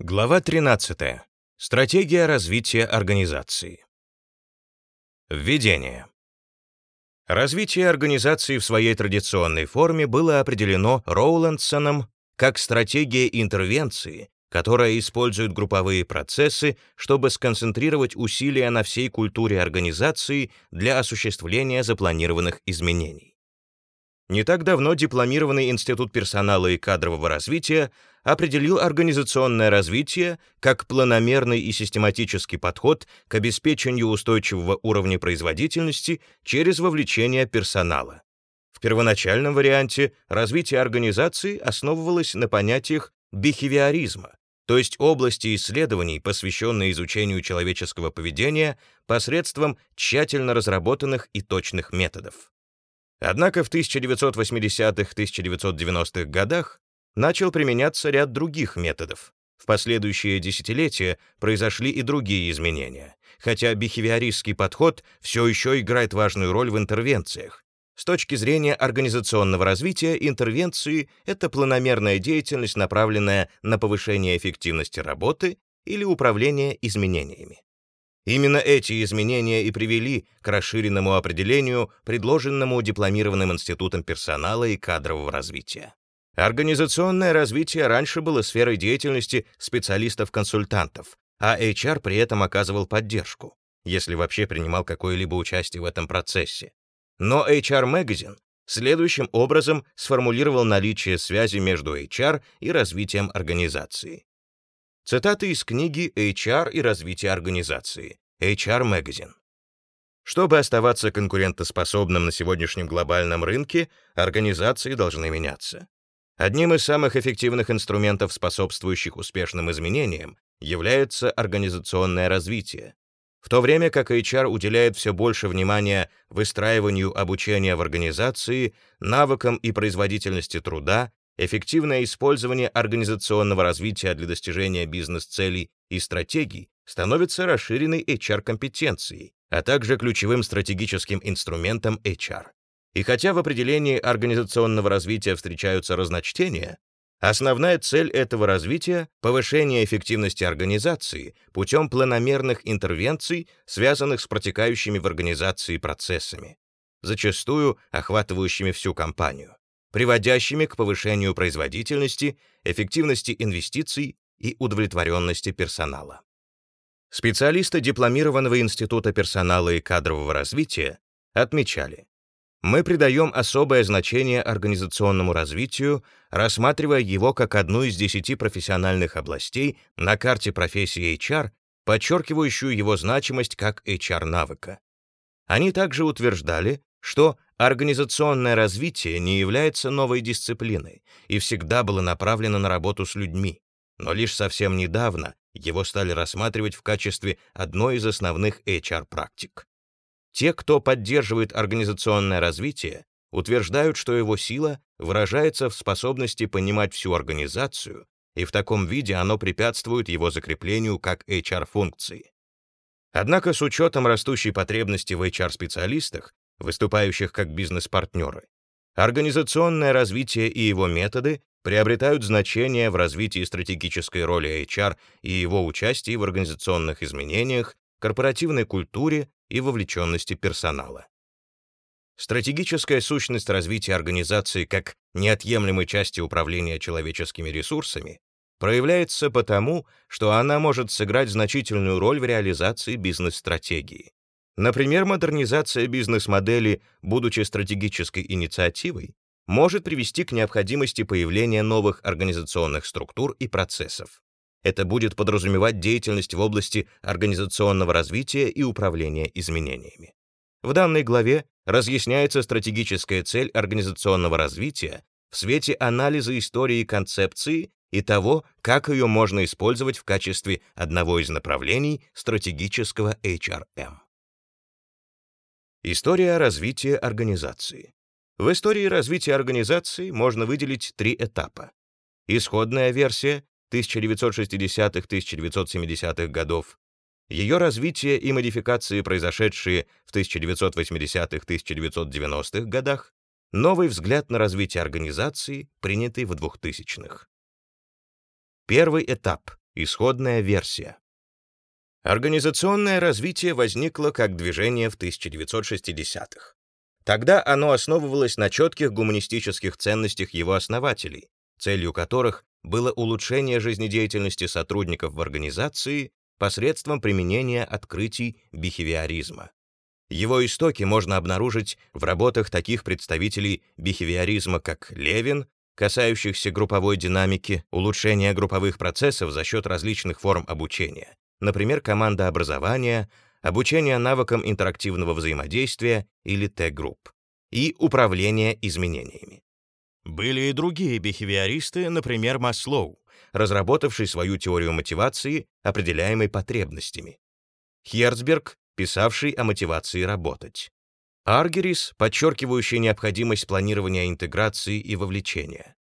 Глава 13. Стратегия развития организации. Введение. Развитие организации в своей традиционной форме было определено Роуландсоном как стратегия интервенции, которая использует групповые процессы, чтобы сконцентрировать усилия на всей культуре организации для осуществления запланированных изменений. Не так давно дипломированный Институт персонала и кадрового развития определил организационное развитие как планомерный и систематический подход к обеспечению устойчивого уровня производительности через вовлечение персонала. В первоначальном варианте развитие организации основывалось на понятиях бихевиоризма, то есть области исследований, посвященные изучению человеческого поведения посредством тщательно разработанных и точных методов. Однако в 1980-1990-х годах начал применяться ряд других методов. В последующие десятилетия произошли и другие изменения, хотя бихевиористский подход все еще играет важную роль в интервенциях. С точки зрения организационного развития, интервенции — это планомерная деятельность, направленная на повышение эффективности работы или управление изменениями. Именно эти изменения и привели к расширенному определению, предложенному дипломированным институтом персонала и кадрового развития. Организационное развитие раньше было сферой деятельности специалистов-консультантов, а HR при этом оказывал поддержку, если вообще принимал какое-либо участие в этом процессе. Но HR Magazine следующим образом сформулировал наличие связи между HR и развитием организации. Цитаты из книги HR и развитие организации. HR Magazine. Чтобы оставаться конкурентоспособным на сегодняшнем глобальном рынке, организации должны меняться. Одним из самых эффективных инструментов, способствующих успешным изменениям, является организационное развитие. В то время как HR уделяет все больше внимания выстраиванию обучения в организации, навыкам и производительности труда, Эффективное использование организационного развития для достижения бизнес-целей и стратегий становится расширенной HR-компетенцией, а также ключевым стратегическим инструментом HR. И хотя в определении организационного развития встречаются разночтения, основная цель этого развития — повышение эффективности организации путем планомерных интервенций, связанных с протекающими в организации процессами, зачастую охватывающими всю компанию приводящими к повышению производительности, эффективности инвестиций и удовлетворенности персонала. Специалисты дипломированного Института персонала и кадрового развития отмечали, мы придаем особое значение организационному развитию, рассматривая его как одну из десяти профессиональных областей на карте профессии HR, подчеркивающую его значимость как HR-навыка. Они также утверждали, что Организационное развитие не является новой дисциплиной и всегда было направлено на работу с людьми, но лишь совсем недавно его стали рассматривать в качестве одной из основных HR-практик. Те, кто поддерживает организационное развитие, утверждают, что его сила выражается в способности понимать всю организацию, и в таком виде оно препятствует его закреплению как HR-функции. Однако с учетом растущей потребности в HR-специалистах выступающих как бизнес-партнеры. Организационное развитие и его методы приобретают значение в развитии стратегической роли HR и его участии в организационных изменениях, корпоративной культуре и вовлеченности персонала. Стратегическая сущность развития организации как неотъемлемой части управления человеческими ресурсами проявляется потому, что она может сыграть значительную роль в реализации бизнес-стратегии. Например, модернизация бизнес-модели, будучи стратегической инициативой, может привести к необходимости появления новых организационных структур и процессов. Это будет подразумевать деятельность в области организационного развития и управления изменениями. В данной главе разъясняется стратегическая цель организационного развития в свете анализа истории концепции и того, как ее можно использовать в качестве одного из направлений стратегического HRM. История развития организации. В истории развития организации можно выделить три этапа. Исходная версия 1960-1970-х годов, ее развитие и модификации, произошедшие в 1980-1990-х годах, новый взгляд на развитие организации, принятый в 2000-х. Первый этап — Исходная версия. Организационное развитие возникло как движение в 1960-х. Тогда оно основывалось на четких гуманистических ценностях его основателей, целью которых было улучшение жизнедеятельности сотрудников в организации посредством применения открытий бихевиоризма. Его истоки можно обнаружить в работах таких представителей бихевиоризма, как Левин, касающихся групповой динамики, улучшения групповых процессов за счет различных форм обучения, например, команда образования, обучение навыкам интерактивного взаимодействия или Т-групп, и управление изменениями. Были и другие бихевиористы, например, Маслоу, разработавший свою теорию мотивации, определяемой потребностями. Херцберг писавший о мотивации работать. Аргерис, подчеркивающий необходимость планирования интеграции и вовлечения.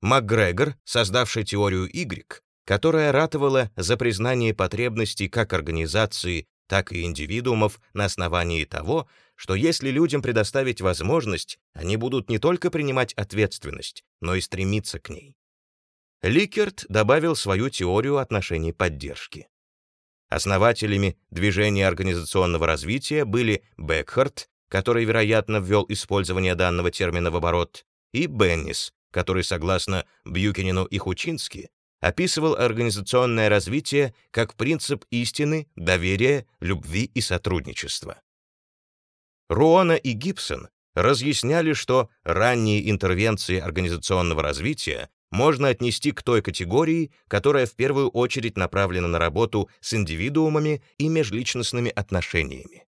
МакГрегор, создавший теорию Y, которая ратовала за признание потребностей как организации, так и индивидуумов на основании того, что если людям предоставить возможность, они будут не только принимать ответственность, но и стремиться к ней. Ликерт добавил свою теорию отношений поддержки. Основателями движения организационного развития были Бекхарт, который, вероятно, ввел использование данного термина в оборот, и Беннис, который, согласно Бьюкинину и Хучински, описывал организационное развитие как принцип истины, доверия, любви и сотрудничества. Руона и Гибсон разъясняли, что ранние интервенции организационного развития можно отнести к той категории, которая в первую очередь направлена на работу с индивидуумами и межличностными отношениями.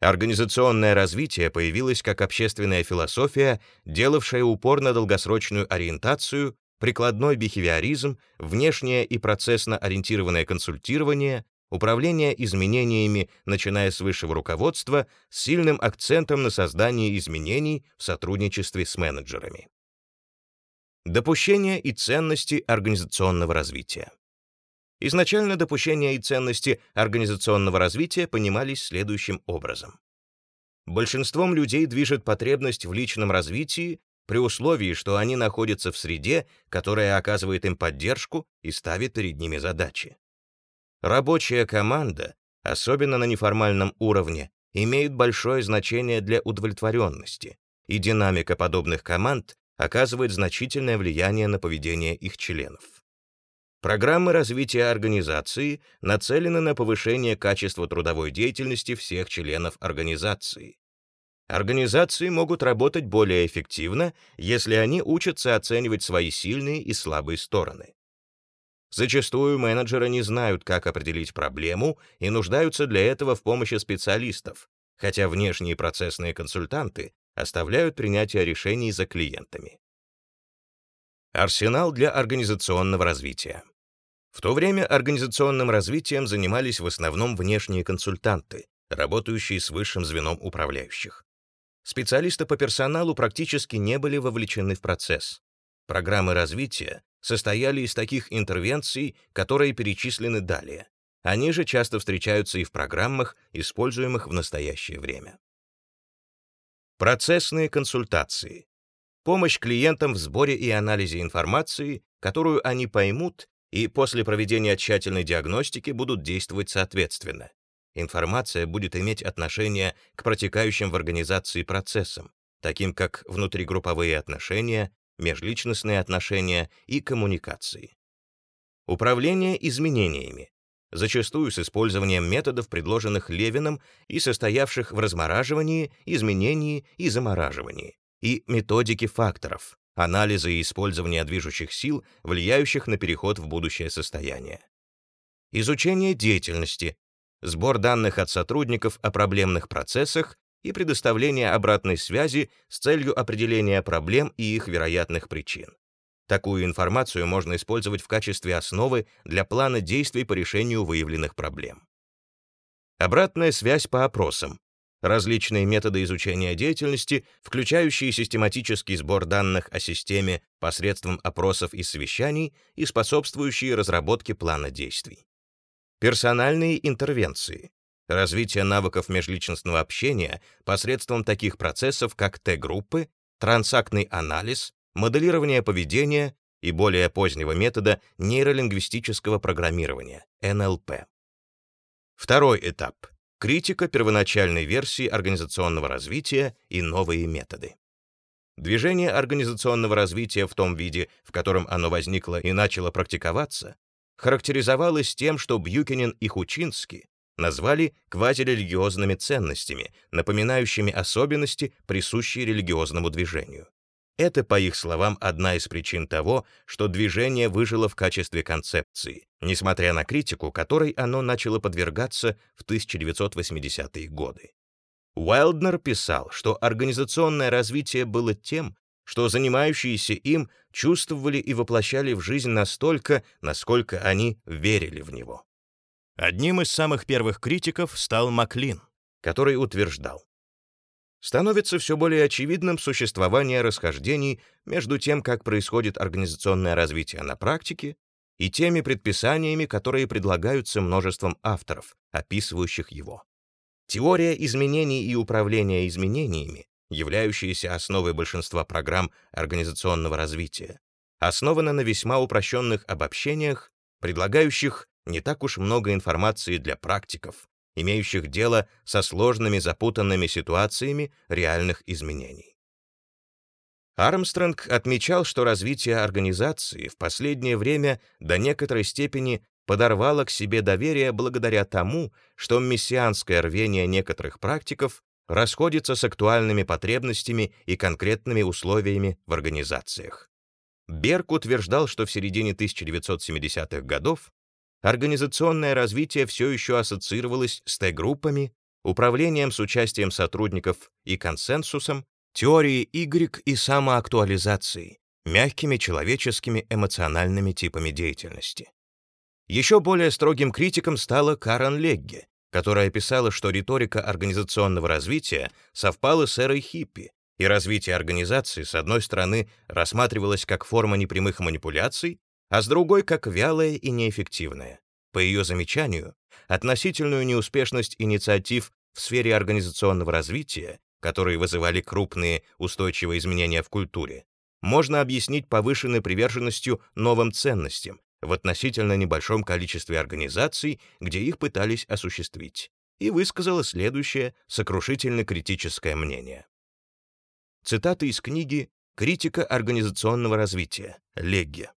Организационное развитие появилось как общественная философия, делавшая упор на долгосрочную ориентацию, прикладной бихевиоризм, внешнее и процессно ориентированное консультирование, управление изменениями, начиная с высшего руководства, с сильным акцентом на создание изменений в сотрудничестве с менеджерами. Допущения и ценности организационного развития. Изначально допущения и ценности организационного развития понимались следующим образом. Большинством людей движет потребность в личном развитии при условии, что они находятся в среде, которая оказывает им поддержку и ставит перед ними задачи. Рабочая команда, особенно на неформальном уровне, имеет большое значение для удовлетворенности, и динамика подобных команд оказывает значительное влияние на поведение их членов. Программы развития организации нацелены на повышение качества трудовой деятельности всех членов организации. Организации могут работать более эффективно, если они учатся оценивать свои сильные и слабые стороны. Зачастую менеджеры не знают, как определить проблему и нуждаются для этого в помощи специалистов, хотя внешние процессные консультанты оставляют принятие решений за клиентами. Арсенал для организационного развития. В то время организационным развитием занимались в основном внешние консультанты, работающие с высшим звеном управляющих. Специалисты по персоналу практически не были вовлечены в процесс. Программы развития состояли из таких интервенций, которые перечислены далее. Они же часто встречаются и в программах, используемых в настоящее время. Процессные консультации. Помощь клиентам в сборе и анализе информации, которую они поймут и после проведения тщательной диагностики будут действовать соответственно. Информация будет иметь отношение к протекающим в организации процессам, таким как внутригрупповые отношения, межличностные отношения и коммуникации. Управление изменениями зачастую с использованием методов, предложенных Левиным и состоявших в размораживании, изменении и замораживании, и методики факторов, анализа и использования движущих сил, влияющих на переход в будущее состояние. Изучение деятельности, сбор данных от сотрудников о проблемных процессах и предоставление обратной связи с целью определения проблем и их вероятных причин. Такую информацию можно использовать в качестве основы для плана действий по решению выявленных проблем. Обратная связь по опросам. Различные методы изучения деятельности, включающие систематический сбор данных о системе посредством опросов и совещаний и способствующие разработке плана действий. Персональные интервенции. Развитие навыков межличностного общения посредством таких процессов, как Т-группы, трансактный анализ, моделирование поведения, и более позднего метода нейролингвистического программирования, НЛП. Второй этап — критика первоначальной версии организационного развития и новые методы. Движение организационного развития в том виде, в котором оно возникло и начало практиковаться, характеризовалось тем, что Бьюкинен и Хучинский назвали квазирелигиозными ценностями, напоминающими особенности, присущие религиозному движению. Это, по их словам, одна из причин того, что движение выжило в качестве концепции, несмотря на критику, которой оно начало подвергаться в 1980-е годы. Уайлднер писал, что организационное развитие было тем, что занимающиеся им чувствовали и воплощали в жизнь настолько, насколько они верили в него. Одним из самых первых критиков стал Маклин, который утверждал, становится все более очевидным существование расхождений между тем, как происходит организационное развитие на практике, и теми предписаниями, которые предлагаются множеством авторов, описывающих его. Теория изменений и управления изменениями, являющаяся основой большинства программ организационного развития, основана на весьма упрощенных обобщениях, предлагающих не так уж много информации для практиков, имеющих дело со сложными запутанными ситуациями реальных изменений. Армстронг отмечал, что развитие организации в последнее время до некоторой степени подорвало к себе доверие благодаря тому, что мессианское рвение некоторых практиков расходится с актуальными потребностями и конкретными условиями в организациях. Берг утверждал, что в середине 1970-х годов организационное развитие все еще ассоциировалось с Т-группами, управлением с участием сотрудников и консенсусом, теорией Y и самоактуализацией, мягкими человеческими эмоциональными типами деятельности. Еще более строгим критиком стала Карен Легге, которая писала, что риторика организационного развития совпала с эрой хиппи, и развитие организации, с одной стороны, рассматривалось как форма непрямых манипуляций, а с другой как вялая и неэффективная. По ее замечанию, относительную неуспешность инициатив в сфере организационного развития, которые вызывали крупные устойчивые изменения в культуре, можно объяснить повышенной приверженностью новым ценностям в относительно небольшом количестве организаций, где их пытались осуществить, и высказала следующее сокрушительно-критическое мнение. Цитата из книги «Критика организационного развития» Легге.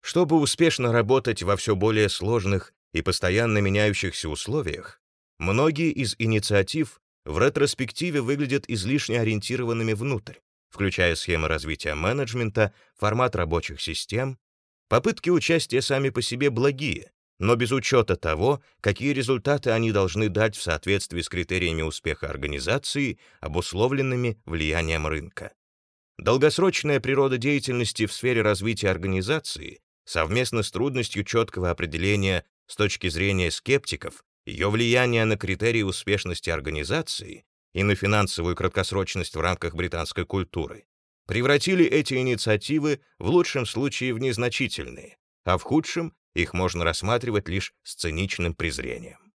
Чтобы успешно работать во все более сложных и постоянно меняющихся условиях, многие из инициатив в ретроспективе выглядят излишне ориентированными внутрь, включая схемы развития менеджмента, формат рабочих систем. Попытки участия сами по себе благие, но без учета того, какие результаты они должны дать в соответствии с критериями успеха организации, обусловленными влиянием рынка. Долгосрочная природа деятельности в сфере развития организации совместно с трудностью четкого определения с точки зрения скептиков ее влияние на критерии успешности организации и на финансовую краткосрочность в рамках британской культуры, превратили эти инициативы в лучшем случае в незначительные, а в худшем их можно рассматривать лишь с циничным презрением.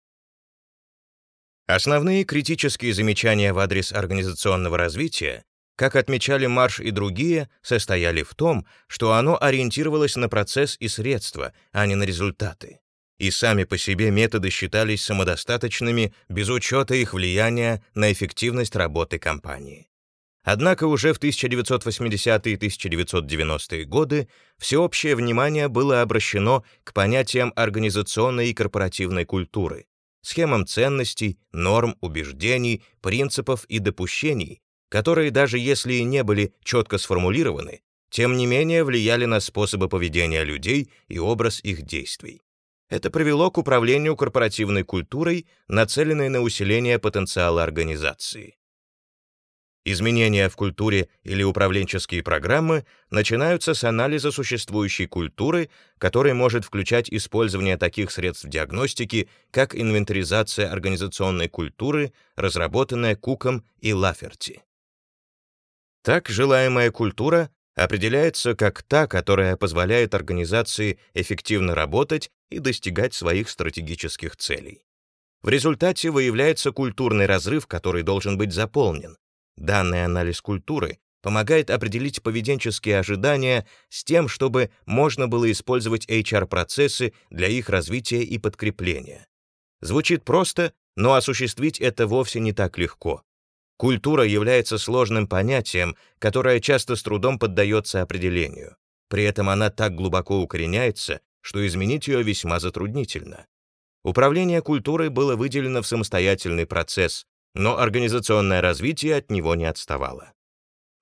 Основные критические замечания в адрес организационного развития как отмечали Марш и другие, состояли в том, что оно ориентировалось на процесс и средства, а не на результаты. И сами по себе методы считались самодостаточными без учета их влияния на эффективность работы компании. Однако уже в 1980-е и 1990-е годы всеобщее внимание было обращено к понятиям организационной и корпоративной культуры, схемам ценностей, норм, убеждений, принципов и допущений, которые даже если и не были четко сформулированы, тем не менее влияли на способы поведения людей и образ их действий. Это привело к управлению корпоративной культурой, нацеленной на усиление потенциала организации. Изменения в культуре или управленческие программы начинаются с анализа существующей культуры, который может включать использование таких средств диагностики, как инвентаризация организационной культуры, разработанная Куком и Лаферти. Так, желаемая культура определяется как та, которая позволяет организации эффективно работать и достигать своих стратегических целей. В результате выявляется культурный разрыв, который должен быть заполнен. Данный анализ культуры помогает определить поведенческие ожидания с тем, чтобы можно было использовать HR-процессы для их развития и подкрепления. Звучит просто, но осуществить это вовсе не так легко. Культура является сложным понятием, которое часто с трудом поддается определению. При этом она так глубоко укореняется, что изменить ее весьма затруднительно. Управление культурой было выделено в самостоятельный процесс, но организационное развитие от него не отставало.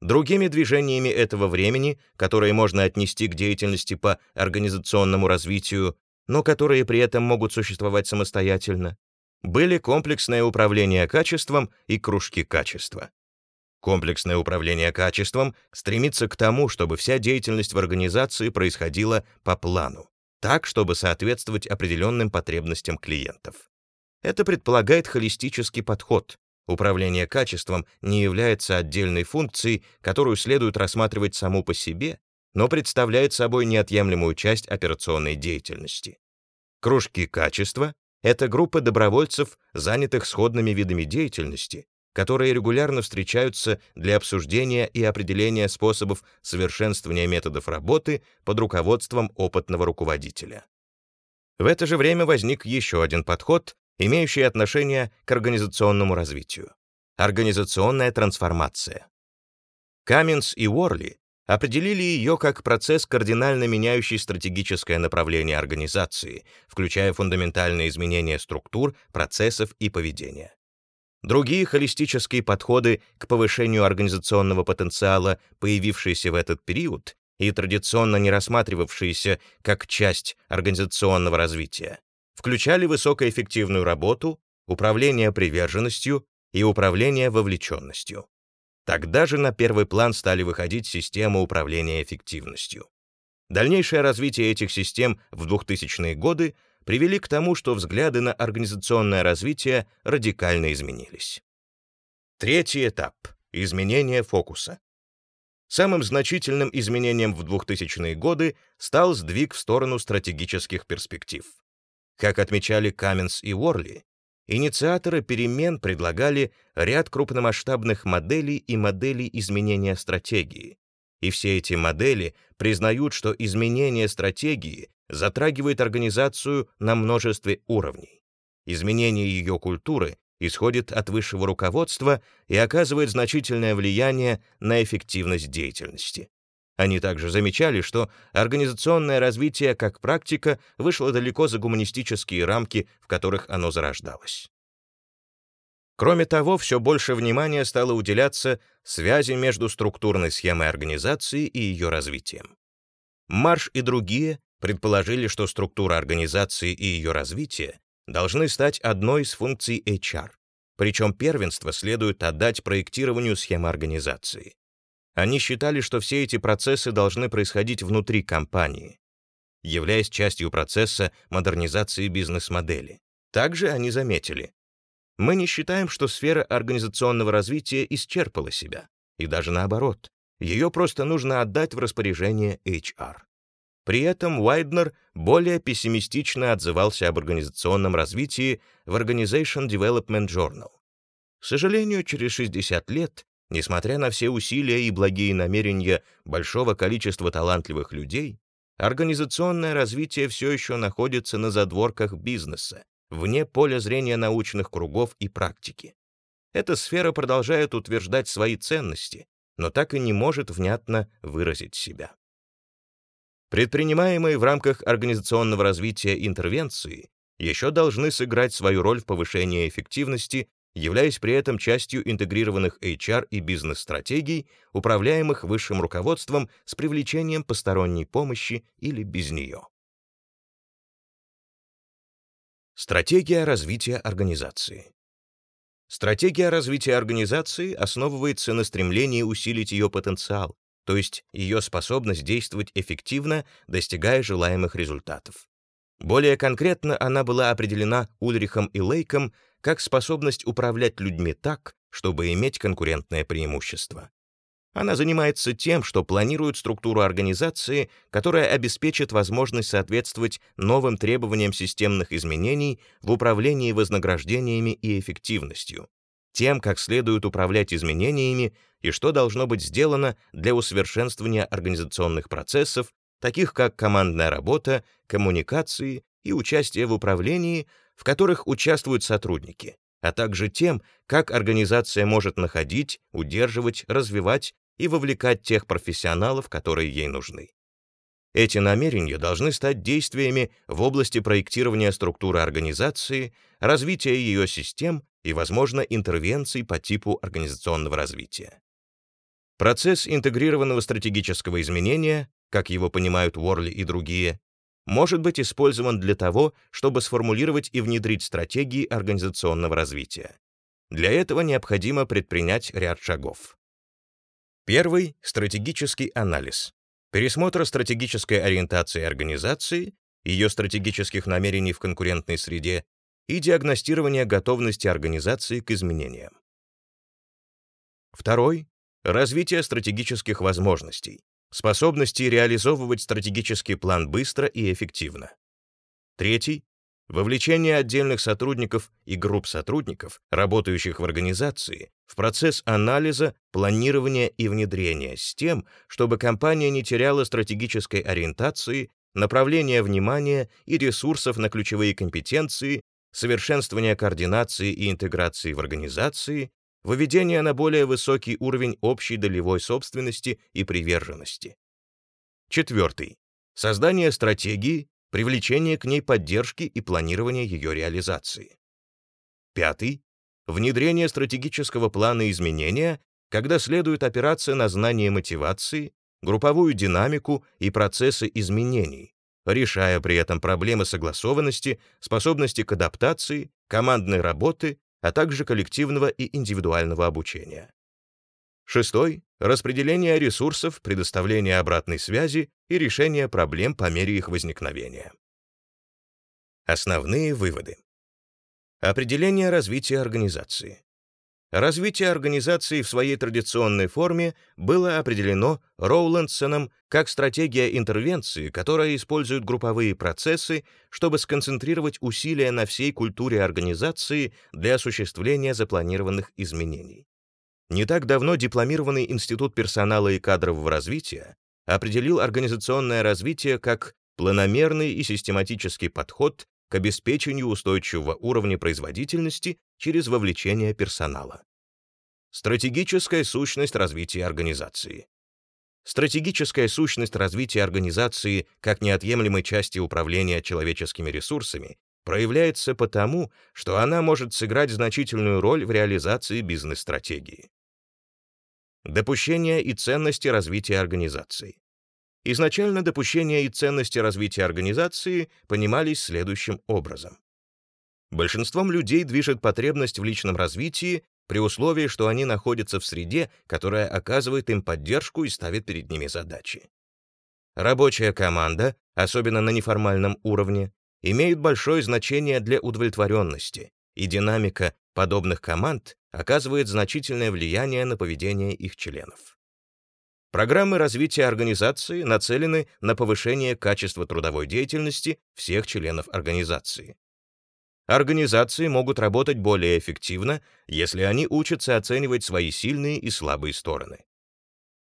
Другими движениями этого времени, которые можно отнести к деятельности по организационному развитию, но которые при этом могут существовать самостоятельно, были комплексное управление качеством и кружки качества. Комплексное управление качеством стремится к тому, чтобы вся деятельность в организации происходила по плану, так, чтобы соответствовать определенным потребностям клиентов. Это предполагает холистический подход, Управление качеством не является отдельной функцией, которую следует рассматривать саму по себе, но представляет собой неотъемлемую часть операционной деятельности. Кружки качества — это группа добровольцев, занятых сходными видами деятельности, которые регулярно встречаются для обсуждения и определения способов совершенствования методов работы под руководством опытного руководителя. В это же время возник еще один подход, имеющие отношение к организационному развитию. Организационная трансформация. Каминс и Уорли определили ее как процесс, кардинально меняющий стратегическое направление организации, включая фундаментальные изменения структур, процессов и поведения. Другие холистические подходы к повышению организационного потенциала, появившиеся в этот период и традиционно не рассматривавшиеся как часть организационного развития, включали высокоэффективную работу, управление приверженностью и управление вовлеченностью. Тогда же на первый план стали выходить системы управления эффективностью. Дальнейшее развитие этих систем в 2000-е годы привели к тому, что взгляды на организационное развитие радикально изменились. Третий этап — изменение фокуса. Самым значительным изменением в 2000-е годы стал сдвиг в сторону стратегических перспектив. Как отмечали Каменс и Уорли, инициаторы перемен предлагали ряд крупномасштабных моделей и моделей изменения стратегии. И все эти модели признают, что изменение стратегии затрагивает организацию на множестве уровней. Изменение ее культуры исходит от высшего руководства и оказывает значительное влияние на эффективность деятельности. Они также замечали, что организационное развитие как практика вышло далеко за гуманистические рамки, в которых оно зарождалось. Кроме того, все больше внимания стало уделяться связи между структурной схемой организации и ее развитием. Марш и другие предположили, что структура организации и ее развитие должны стать одной из функций HR, причем первенство следует отдать проектированию схемы организации. Они считали, что все эти процессы должны происходить внутри компании, являясь частью процесса модернизации бизнес-модели. Также они заметили, мы не считаем, что сфера организационного развития исчерпала себя, и даже наоборот, ее просто нужно отдать в распоряжение HR. При этом Уайднер более пессимистично отзывался об организационном развитии в Organization Development Journal. К сожалению, через 60 лет Несмотря на все усилия и благие намерения большого количества талантливых людей, организационное развитие все еще находится на задворках бизнеса, вне поля зрения научных кругов и практики. Эта сфера продолжает утверждать свои ценности, но так и не может внятно выразить себя. Предпринимаемые в рамках организационного развития интервенции еще должны сыграть свою роль в повышении эффективности являясь при этом частью интегрированных HR и бизнес-стратегий, управляемых высшим руководством с привлечением посторонней помощи или без нее. Стратегия развития организации. Стратегия развития организации основывается на стремлении усилить ее потенциал, то есть ее способность действовать эффективно, достигая желаемых результатов. Более конкретно она была определена Ульрихом и Лейком как способность управлять людьми так, чтобы иметь конкурентное преимущество. Она занимается тем, что планирует структуру организации, которая обеспечит возможность соответствовать новым требованиям системных изменений в управлении вознаграждениями и эффективностью, тем, как следует управлять изменениями и что должно быть сделано для усовершенствования организационных процессов, таких как командная работа, коммуникации и участие в управлении, в которых участвуют сотрудники, а также тем, как организация может находить, удерживать, развивать и вовлекать тех профессионалов, которые ей нужны. Эти намерения должны стать действиями в области проектирования структуры организации, развития ее систем и, возможно, интервенций по типу организационного развития. Процесс интегрированного стратегического изменения, как его понимают Уорли и другие, может быть использован для того, чтобы сформулировать и внедрить стратегии организационного развития. Для этого необходимо предпринять ряд шагов. Первый — стратегический анализ. Пересмотр стратегической ориентации организации, ее стратегических намерений в конкурентной среде и диагностирование готовности организации к изменениям. Второй — развитие стратегических возможностей, способности реализовывать стратегический план быстро и эффективно. Третий — вовлечение отдельных сотрудников и групп сотрудников, работающих в организации, в процесс анализа, планирования и внедрения с тем, чтобы компания не теряла стратегической ориентации, направления внимания и ресурсов на ключевые компетенции, совершенствование координации и интеграции в организации, выведение на более высокий уровень общей долевой собственности и приверженности. Четвертый. Создание стратегии, привлечение к ней поддержки и планирование ее реализации. Пятый. Внедрение стратегического плана изменения, когда следует опираться на знание мотивации, групповую динамику и процессы изменений, решая при этом проблемы согласованности, способности к адаптации, командной работы а также коллективного и индивидуального обучения. Шестой — распределение ресурсов, предоставление обратной связи и решение проблем по мере их возникновения. Основные выводы. Определение развития организации. Развитие организации в своей традиционной форме было определено Роуландсоном как стратегия интервенции, которая использует групповые процессы, чтобы сконцентрировать усилия на всей культуре организации для осуществления запланированных изменений. Не так давно дипломированный Институт персонала и кадрового развития определил организационное развитие как планомерный и систематический подход к обеспечению устойчивого уровня производительности через вовлечение персонала. Стратегическая сущность развития организации. Стратегическая сущность развития организации как неотъемлемой части управления человеческими ресурсами проявляется потому, что она может сыграть значительную роль в реализации бизнес-стратегии. Допущения и ценности развития организации. Изначально допущения и ценности развития организации понимались следующим образом. Большинством людей движет потребность в личном развитии при условии, что они находятся в среде, которая оказывает им поддержку и ставит перед ними задачи. Рабочая команда, особенно на неформальном уровне, имеет большое значение для удовлетворенности, и динамика подобных команд оказывает значительное влияние на поведение их членов. Программы развития организации нацелены на повышение качества трудовой деятельности всех членов организации. Организации могут работать более эффективно, если они учатся оценивать свои сильные и слабые стороны.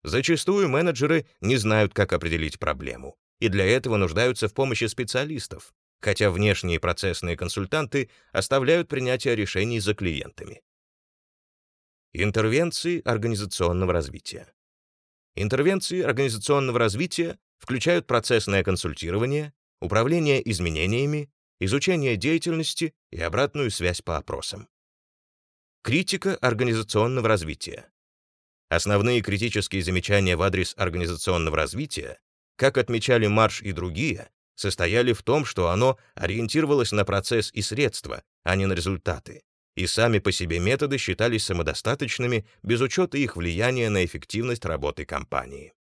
Зачастую менеджеры не знают, как определить проблему, и для этого нуждаются в помощи специалистов, хотя внешние процессные консультанты оставляют принятие решений за клиентами. Интервенции организационного развития. Интервенции организационного развития включают процессное консультирование, управление изменениями, изучение деятельности и обратную связь по опросам. Критика организационного развития. Основные критические замечания в адрес организационного развития, как отмечали Марш и другие, состояли в том, что оно ориентировалось на процесс и средства, а не на результаты, и сами по себе методы считались самодостаточными без учета их влияния на эффективность работы компании.